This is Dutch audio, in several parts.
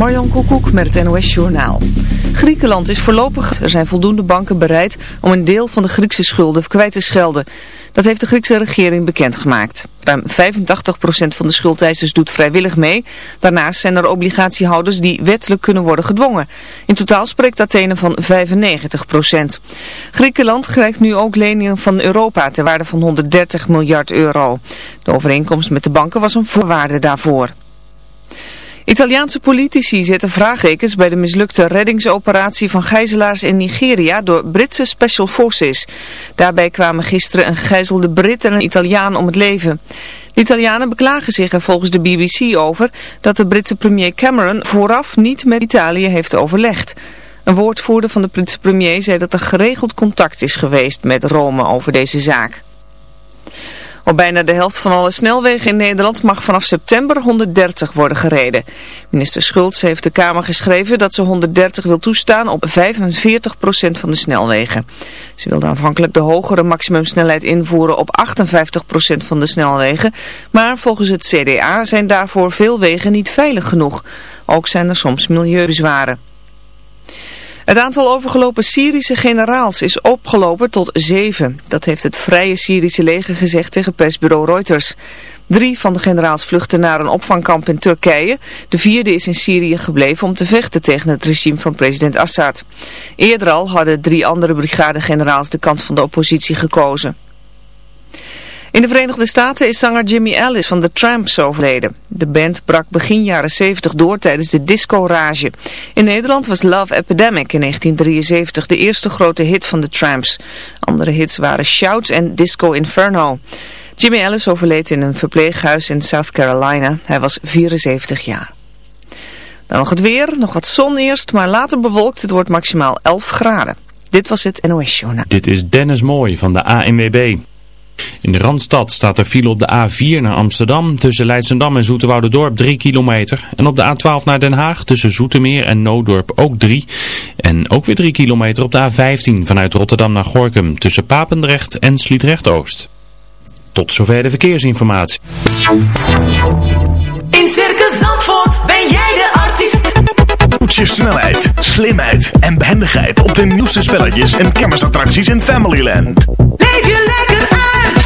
Marjan Koekoek met het NOS Journaal. Griekenland is voorlopig... Er zijn voldoende banken bereid om een deel van de Griekse schulden kwijt te schelden. Dat heeft de Griekse regering bekendgemaakt. Ruim 85% van de schuldeisers doet vrijwillig mee. Daarnaast zijn er obligatiehouders die wettelijk kunnen worden gedwongen. In totaal spreekt Athene van 95%. Griekenland krijgt nu ook leningen van Europa ter waarde van 130 miljard euro. De overeenkomst met de banken was een voorwaarde daarvoor. Italiaanse politici zetten vraagtekens bij de mislukte reddingsoperatie van gijzelaars in Nigeria door Britse Special Forces. Daarbij kwamen gisteren een gegijzelde Brit en een Italiaan om het leven. De Italianen beklagen zich er volgens de BBC over dat de Britse premier Cameron vooraf niet met Italië heeft overlegd. Een woordvoerder van de Britse premier zei dat er geregeld contact is geweest met Rome over deze zaak. Op bijna de helft van alle snelwegen in Nederland mag vanaf september 130 worden gereden. Minister Schultz heeft de Kamer geschreven dat ze 130 wil toestaan op 45% van de snelwegen. Ze wilde aanvankelijk de hogere maximumsnelheid invoeren op 58% van de snelwegen. Maar volgens het CDA zijn daarvoor veel wegen niet veilig genoeg. Ook zijn er soms milieubezwaren. Het aantal overgelopen Syrische generaals is opgelopen tot zeven. Dat heeft het Vrije Syrische leger gezegd tegen persbureau Reuters. Drie van de generaals vluchten naar een opvangkamp in Turkije. De vierde is in Syrië gebleven om te vechten tegen het regime van president Assad. Eerder al hadden drie andere brigadegeneraals de kant van de oppositie gekozen. In de Verenigde Staten is zanger Jimmy Ellis van The Tramps overleden. De band brak begin jaren 70 door tijdens de disco-rage. In Nederland was Love Epidemic in 1973 de eerste grote hit van The Tramps. Andere hits waren Shouts en Disco Inferno. Jimmy Ellis overleed in een verpleeghuis in South Carolina. Hij was 74 jaar. Dan nog het weer, nog wat zon eerst, maar later bewolkt. Het wordt maximaal 11 graden. Dit was het NOS Journaal. Dit is Dennis Mooij van de ANWB. In de Randstad staat er file op de A4 naar Amsterdam tussen Leidsendam en Dorp 3 kilometer. En op de A12 naar Den Haag tussen Zoetermeer en Noodorp ook 3. En ook weer 3 kilometer op de A15 vanuit Rotterdam naar Gorkum tussen Papendrecht en Sliedrecht-Oost. Tot zover de verkeersinformatie. In Circus Zandvoort ben jij de artiest. Toets je snelheid, slimheid en behendigheid op de nieuwste spelletjes en kermisattracties in Familyland. Leef je lekker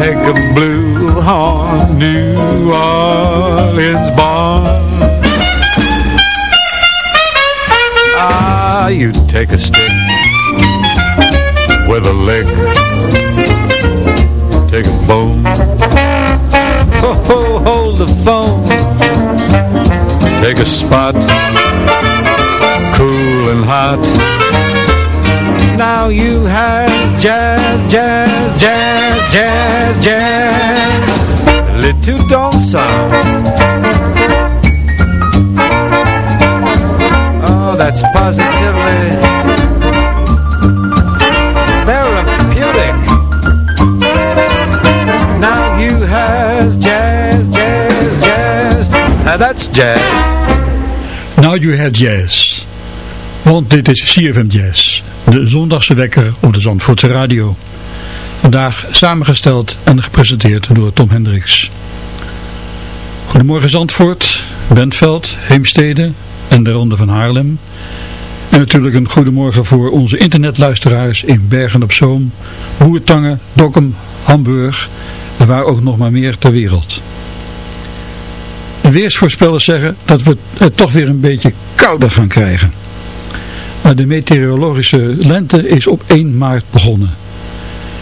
take a blue horn New Orleans barn ah you take a stick with a lick take a bone. Ho, ho, hold the phone. Take a spot. Cool and hot Now you have jazz, jazz, jazz, jazz, jazz little don't oh, sound that's positively therapeutic. Now you has jazz, jazz, jazz. Now that's jazz. Now you have jazz. Want dit is CFM Jazz, de zondagse wekker op de Zandvoortse radio. Vandaag samengesteld en gepresenteerd door Tom Hendricks. Goedemorgen Zandvoort, Bentveld, Heemstede en de Ronde van Haarlem. En natuurlijk een goedemorgen voor onze internetluisteraars in Bergen op Zoom, Boertangen, Dokkum, Hamburg en waar ook nog maar meer ter wereld. De weersvoorspellers zeggen dat we het toch weer een beetje kouder gaan krijgen. Maar de meteorologische lente is op 1 maart begonnen.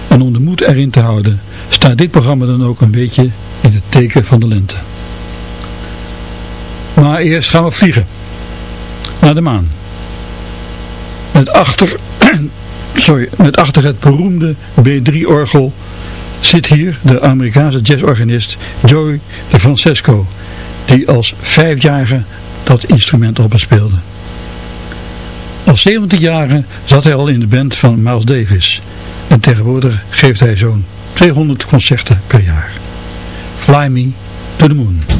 En om de moed erin te houden, staat dit programma dan ook een beetje in het teken van de lente. Maar eerst gaan we vliegen. Naar de maan. Met achter, sorry, met achter het beroemde B3-orgel zit hier de Amerikaanse jazzorganist Joey de Francesco, die als vijfjarige dat instrument al bespeelde. Als 17-jarige zat hij al in de band van Miles Davis en tegenwoordig geeft hij zo'n 200 concerten per jaar. Fly Me to the Moon.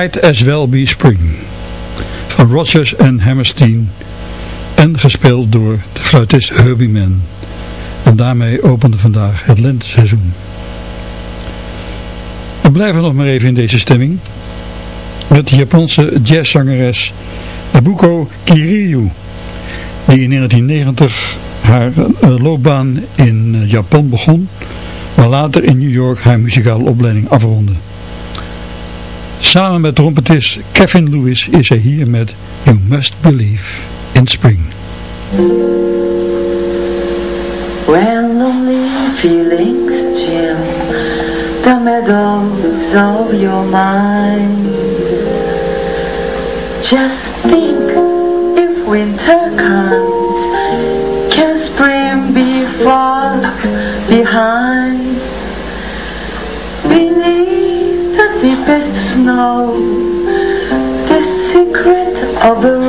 Might As Well Be Spring van Rodgers en Hammerstein en gespeeld door de fluitist Herbie Mann. En daarmee opende vandaag het lenteseizoen. We blijven nog maar even in deze stemming met de Japanse jazzzangeres Nabuko Kiryu die in 1990 haar eh, loopbaan in eh, Japan begon maar later in New York haar muzikale opleiding afronde. Samen met trompetist Kevin Lewis is hij hier met You Must Believe in Spring. When lonely feelings chill the meadows of your mind Just think if winter comes Can spring be far behind snow The secret of a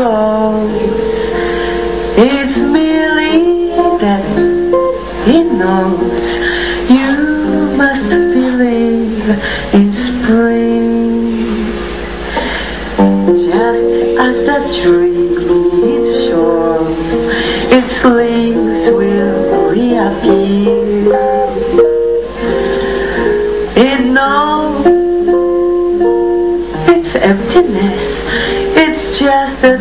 just the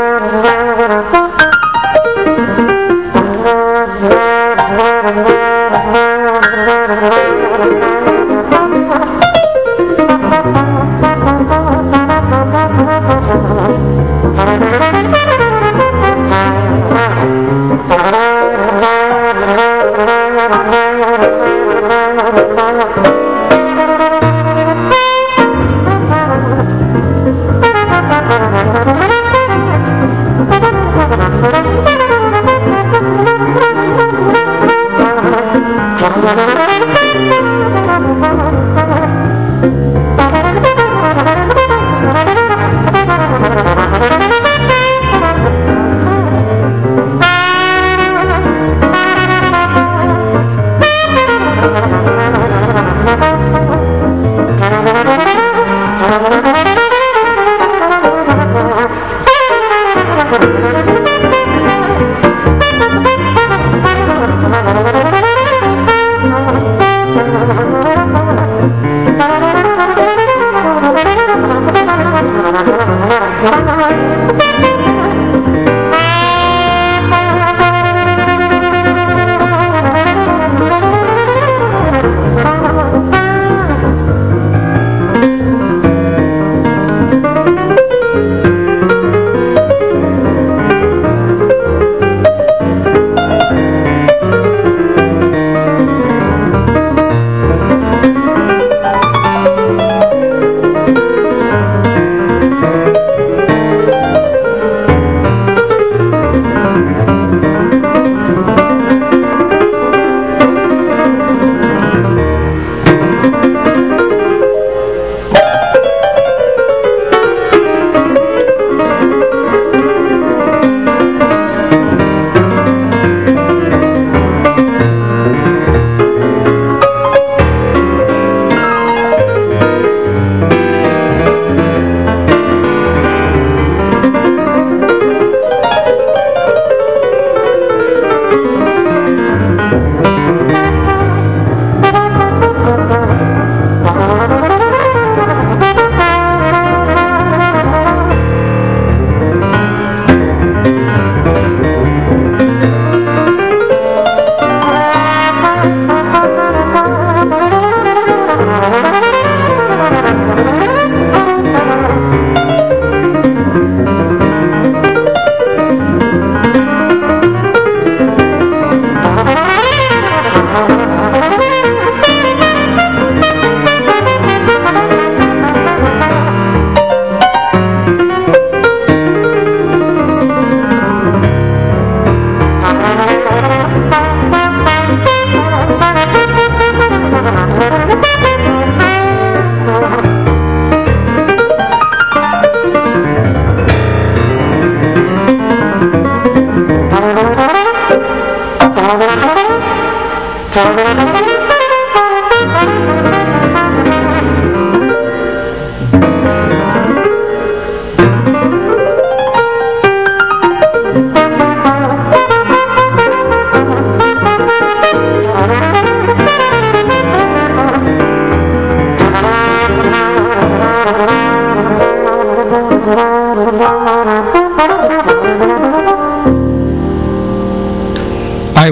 I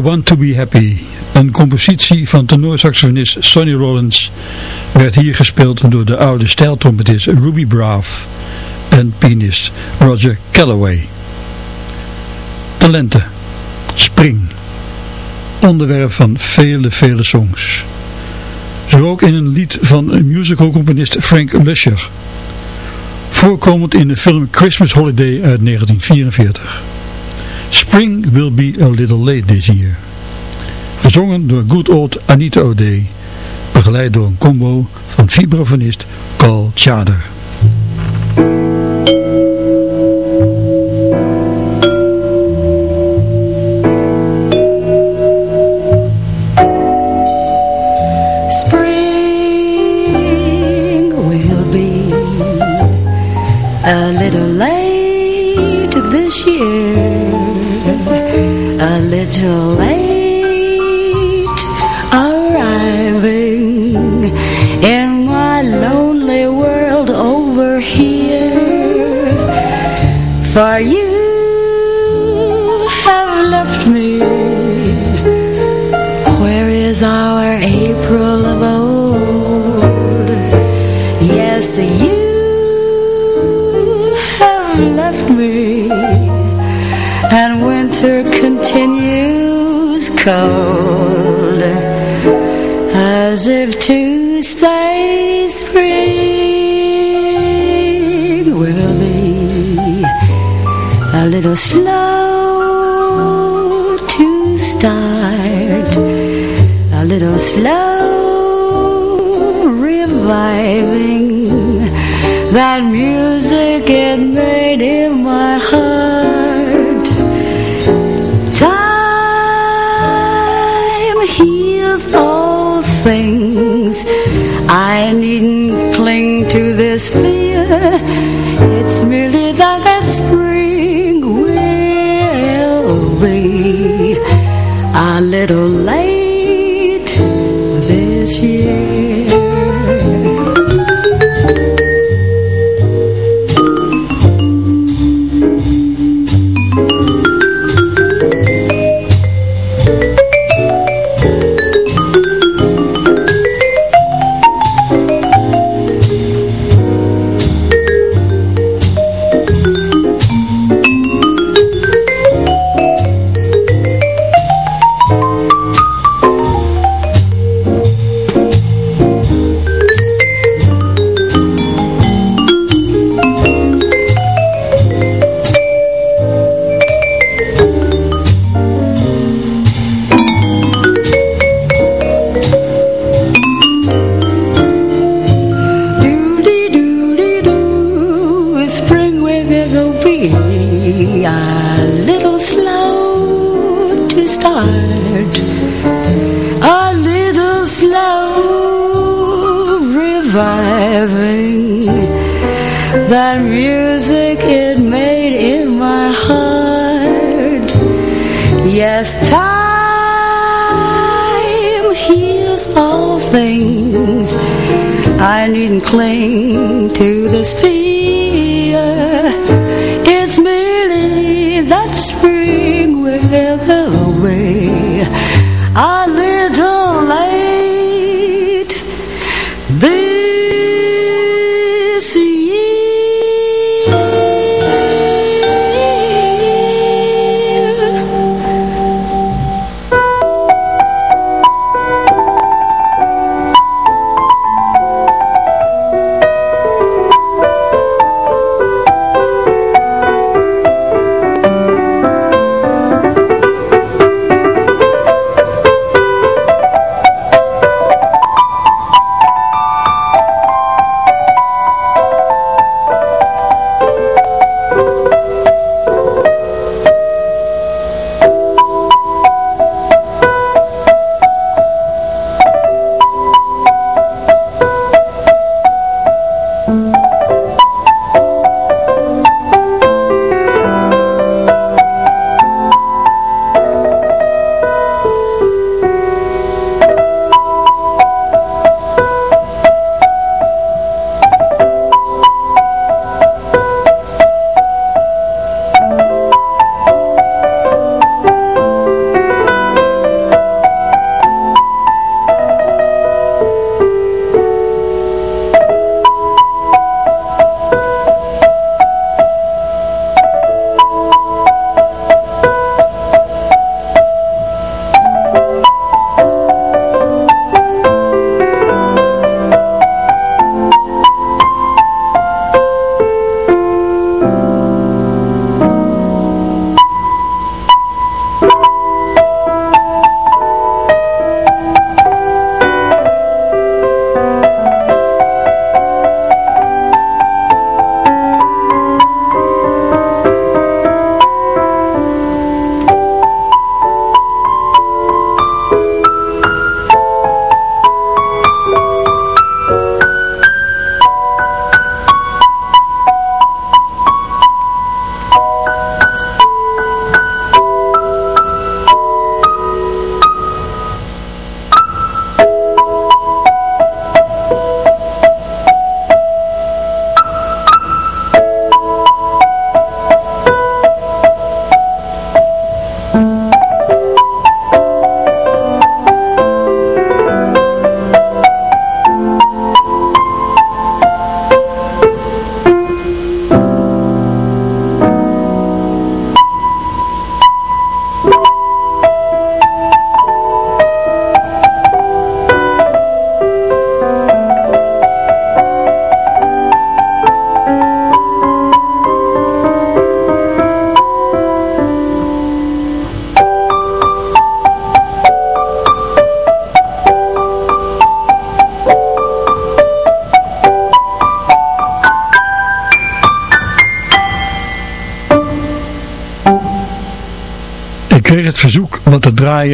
Want To Be Happy, een compositie van tenorsaxofonist Sonny Rollins, werd hier gespeeld door de oude stijltrompetist Ruby Braff en pianist Roger Calloway. Talenten, spring, onderwerp van vele, vele songs. Zo ook in een lied van musicalcomponist Frank Lusher voorkomend in de film Christmas Holiday uit 1944. Spring will be a little late this year. Gezongen door good old Anita O'Day, begeleid door een combo van vibrafonist Carl Chader. For you have left me. Where is our April of old? Yes, you have left me. And winter continues cold As if to say spring little slow to start. A little slow reviving that music it made in my heart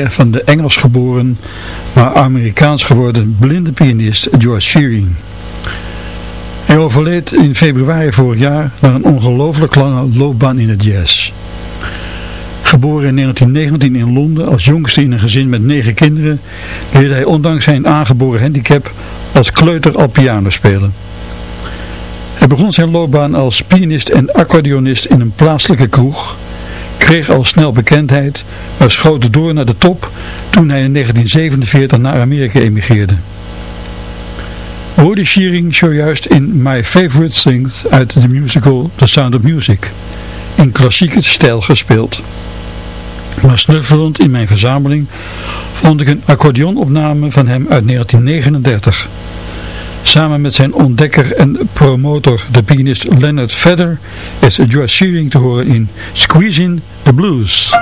van de Engels geboren, maar Amerikaans geworden blinde pianist George Shearing. Hij overleed in februari vorig jaar na een ongelooflijk lange loopbaan in de jazz. Geboren in 1919 in Londen als jongste in een gezin met negen kinderen, leerde hij ondanks zijn aangeboren handicap als kleuter al piano spelen. Hij begon zijn loopbaan als pianist en accordeonist in een plaatselijke kroeg, kreeg al snel bekendheid, maar schoot door naar de top toen hij in 1947 naar Amerika emigreerde. We hoorden Shearing zojuist in My Favorite Things uit de musical The Sound of Music, in klassieke stijl gespeeld. Maar snuffelend in mijn verzameling vond ik een accordeonopname van hem uit 1939. Samen met zijn ontdekker en promotor, de pianist Leonard Vedder, is George Shearing te horen in Squeezing the Blues.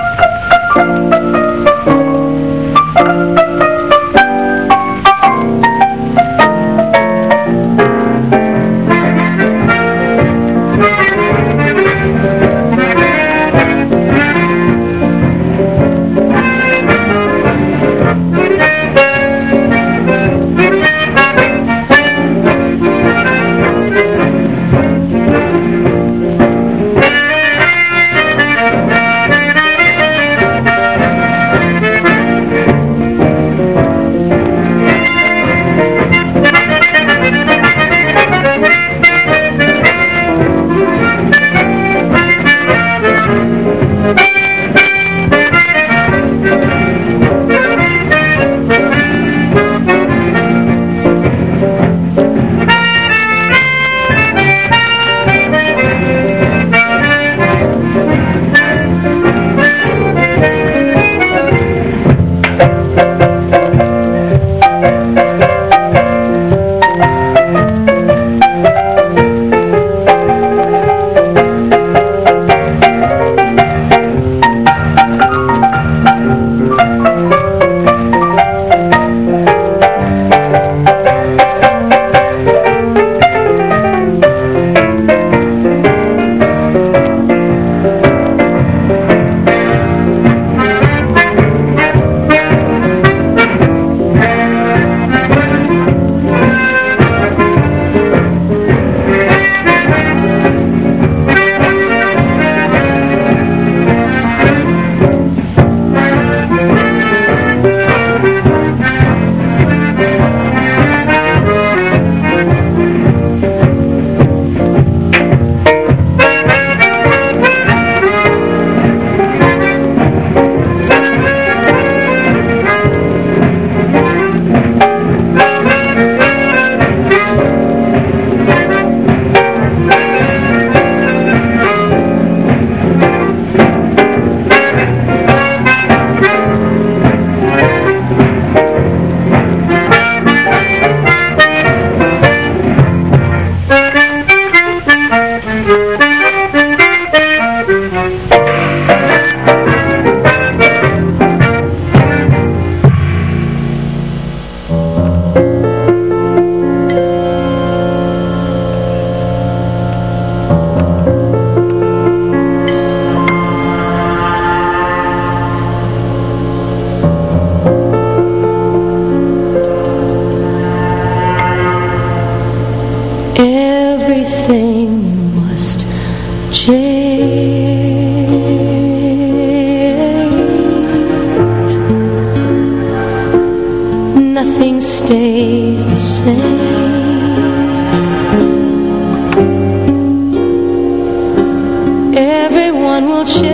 Everyone will change.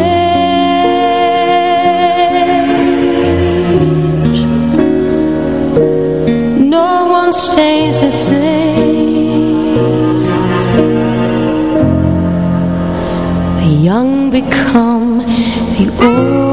No one stays the same. The young become the old.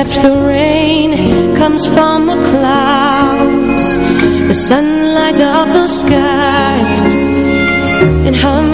except the rain comes from the clouds, the sunlight of the sky, and hum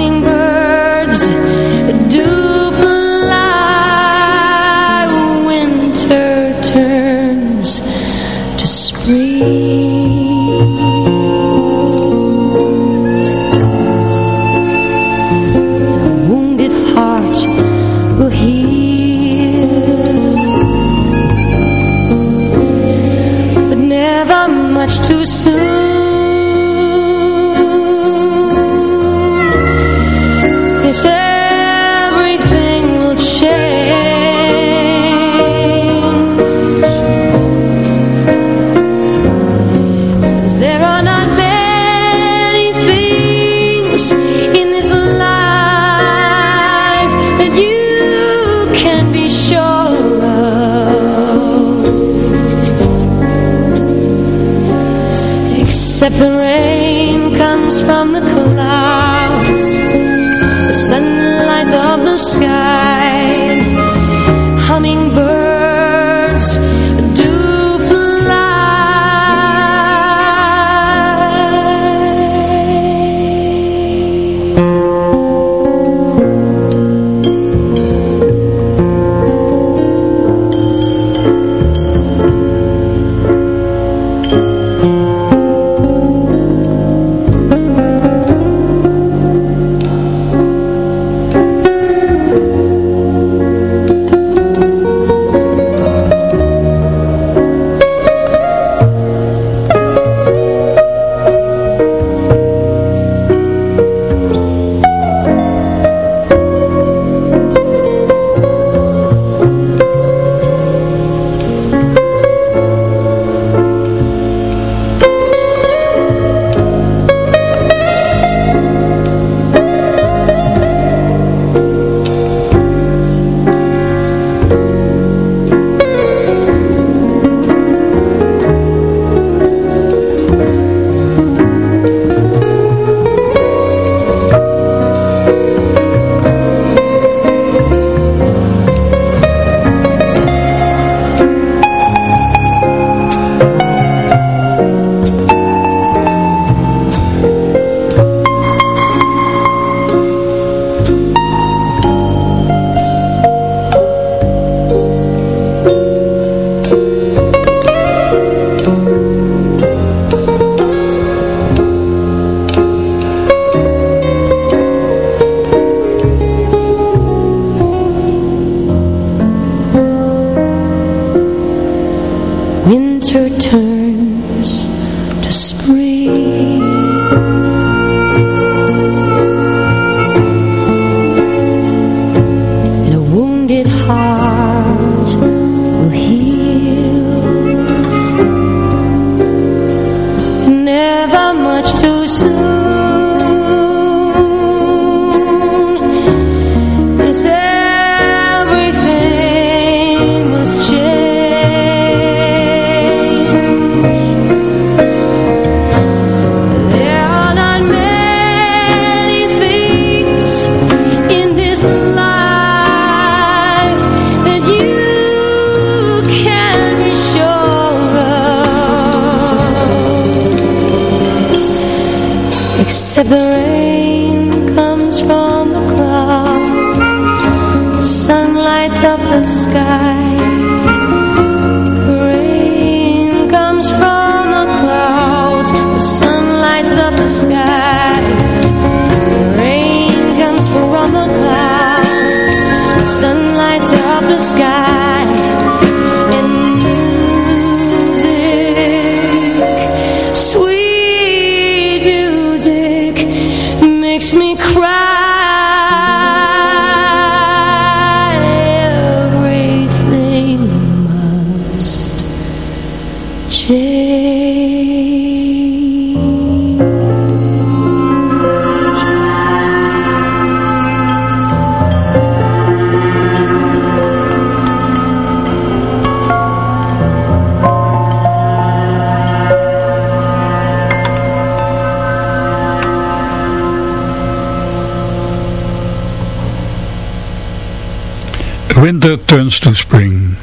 Winter turns to spring.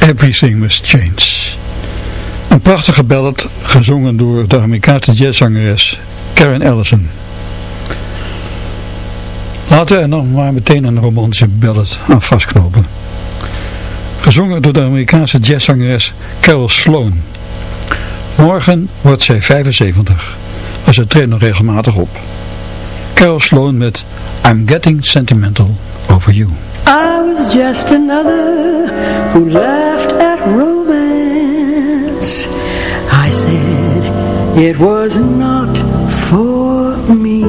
Everything must change. Prachtige ballad gezongen door de Amerikaanse jazzzangeres Karen Ellison. Laten we er nog maar meteen een romantische ballad aan vastknopen. Gezongen door de Amerikaanse jazzzangeres Carol Sloan. Morgen wordt zij 75, maar ze treedt nog regelmatig op. Carol Sloan met I'm Getting Sentimental Over You. I was just another who laughed at romance. It was not for me.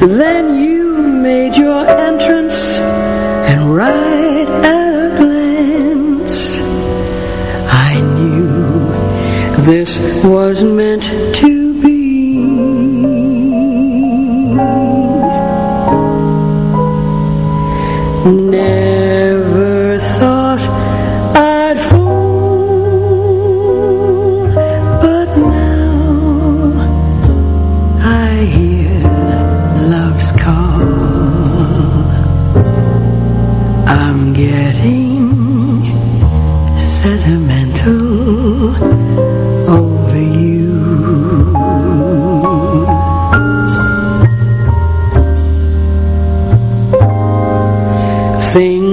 Then you made your entrance and right at a glance I knew this was meant to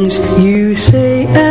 Things you say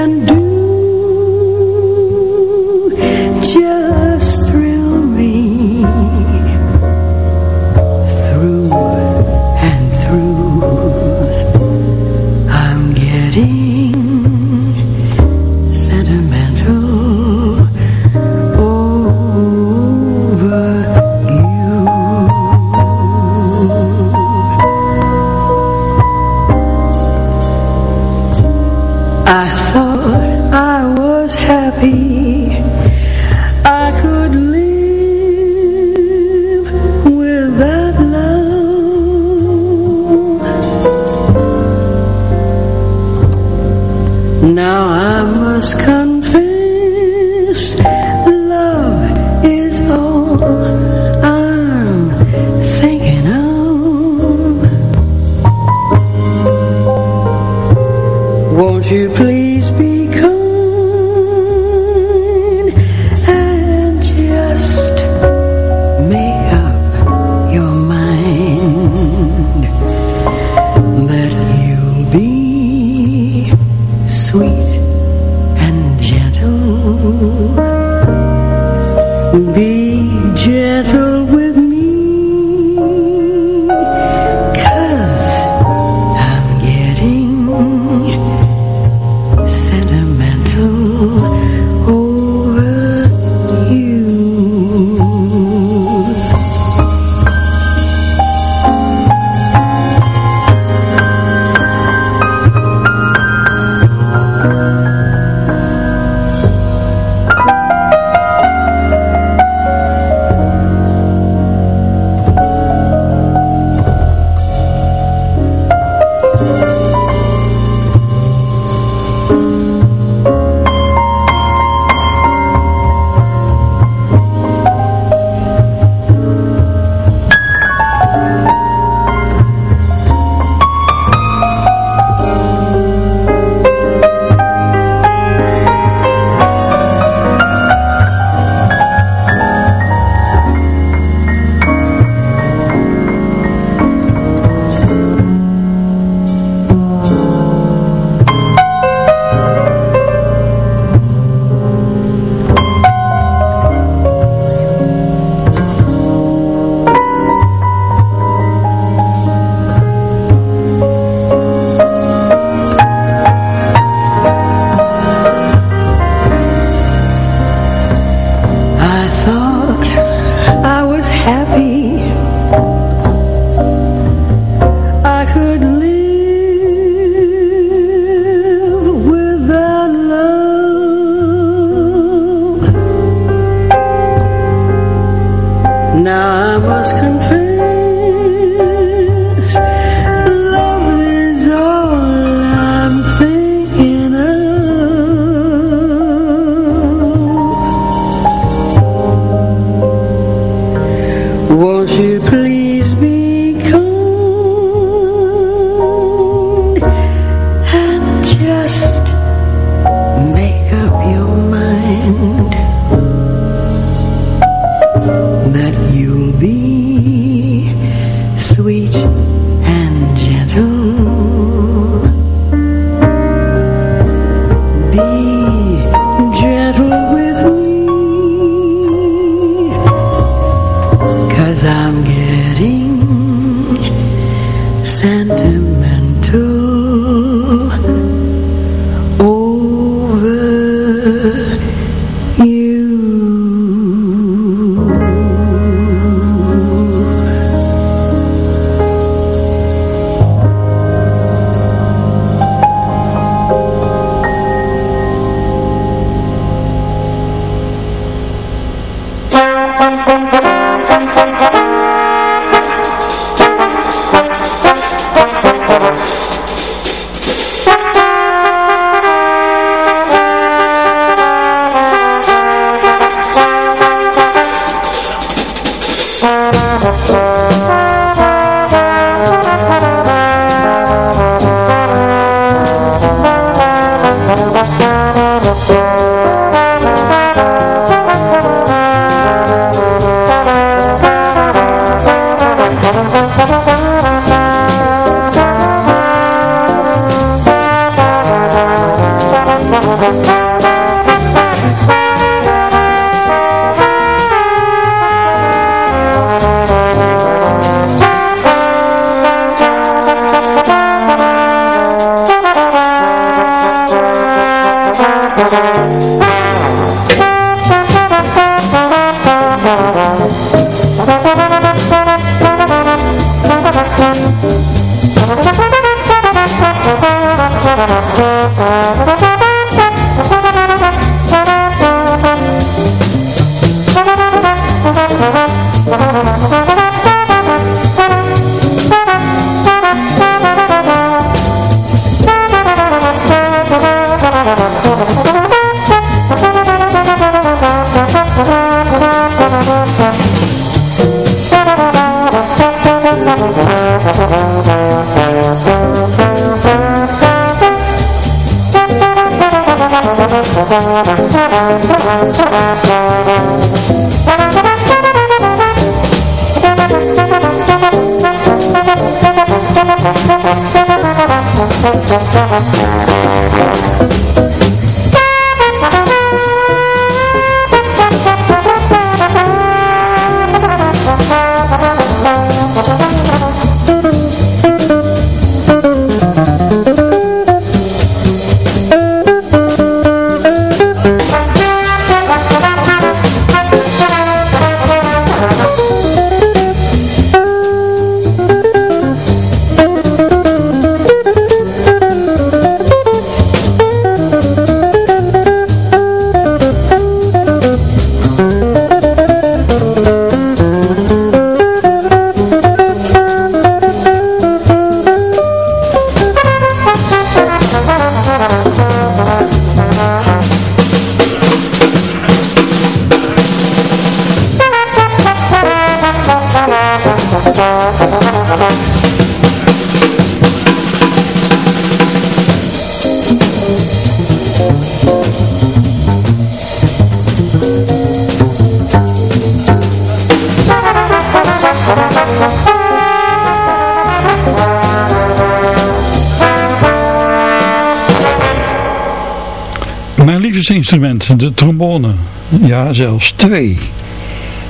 Mijn liefdesinstrument, de trombone. Ja, zelfs twee.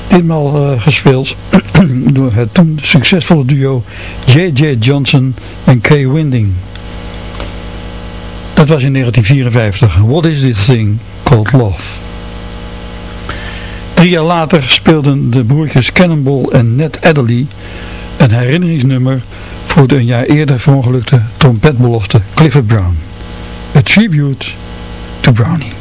Ditmaal eh, gespeeld door het toen succesvolle duo J.J. Johnson en Kay Winding. Dat was in 1954. What is this thing called love? Drie jaar later speelden de broertjes Cannonball en Ned Adderley een herinneringsnummer voor de een jaar eerder verongelukte trompetbelofte Clifford Brown. A tribute to Brownie.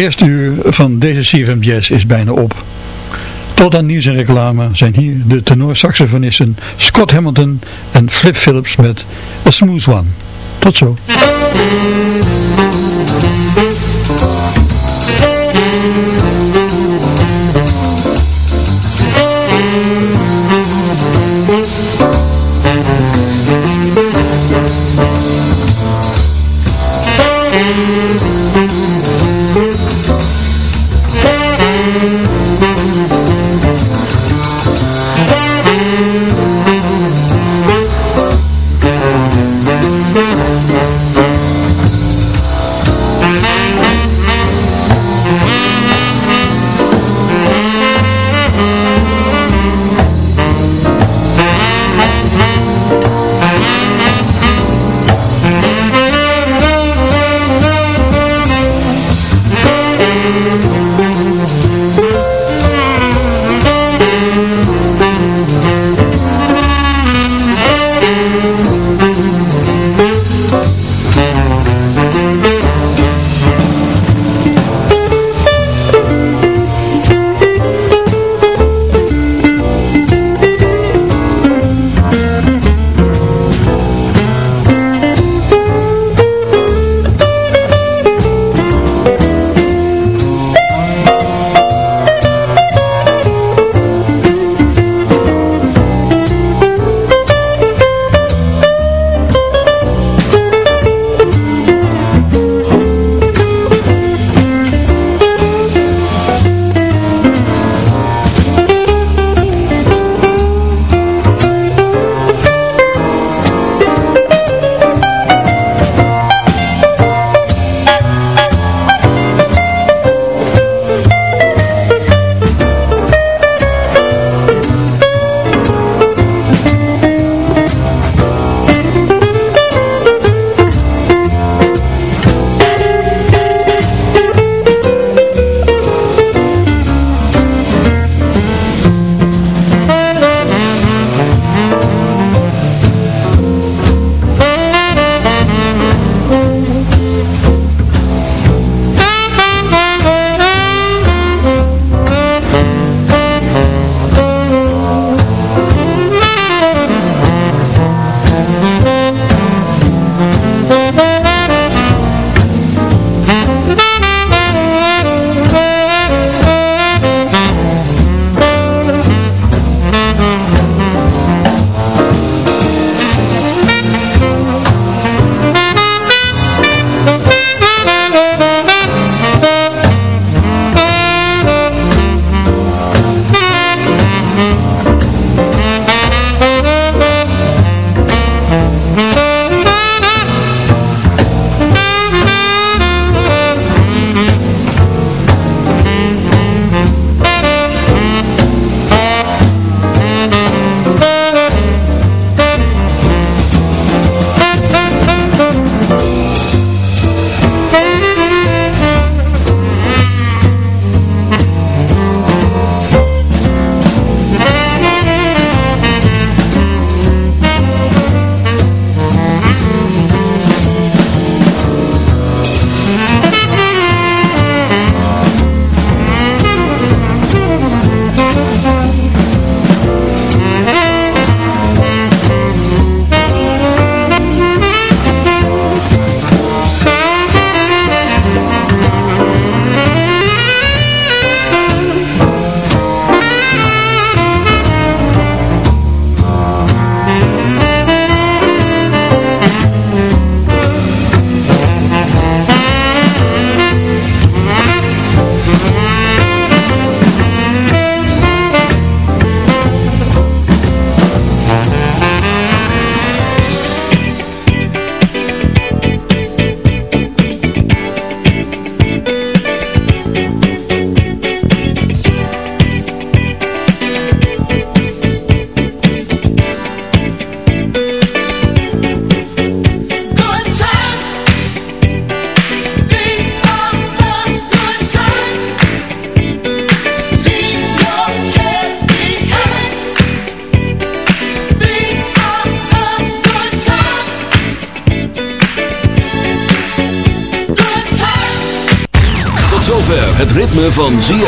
Eerste uur van deze CFM Jazz is bijna op. Tot aan nieuws en reclame zijn hier de tenorsaxofonisten Scott Hamilton en Flip Phillips met A Smooth One. Tot zo.